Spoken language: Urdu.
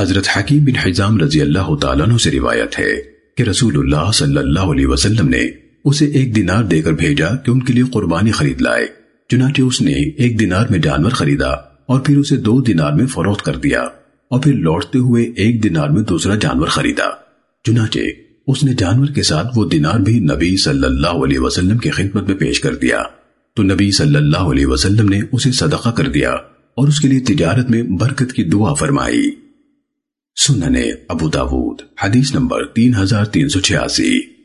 حضرت حکیم بن حزام رضی اللہ تعالیٰ عنہ سے روایت ہے کہ رسول اللہ صلی اللہ علیہ وسلم نے اسے ایک دینار دے کر بھیجا کہ ان کے لیے قربانی خرید لائے، چنانچہ اس نے ایک دینار میں جانور خریدا اور پھر اسے دو دینار میں فروخت کر دیا اور پھر لوٹتے ہوئے ایک دینار میں دوسرا جانور خریدا۔ چنانچہ اس نے جانور کے ساتھ وہ دینار بھی نبی صلی اللہ علیہ وسلم کی خدمت میں پیش کر دیا۔ تو نبی صلی اللہ علیہ وسلم نے اسے صدقہ کر دیا اور اس کے لیے تجارت میں برکت کی دعا فرمائی۔ سنن ابو داود حدیث نمبر 3386